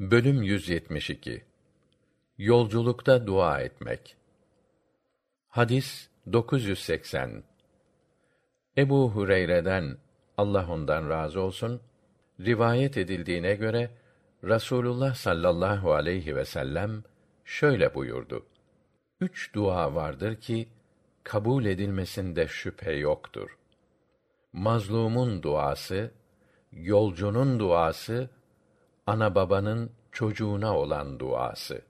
Bölüm 172 Yolculukta dua etmek. Hadis 980. Ebu Hureyre'den Allah ondan razı olsun rivayet edildiğine göre Rasulullah sallallahu aleyhi ve sellem şöyle buyurdu. Üç dua vardır ki kabul edilmesinde şüphe yoktur. Mazlumun duası, yolcunun duası, ana babanın çocuğuna olan duası.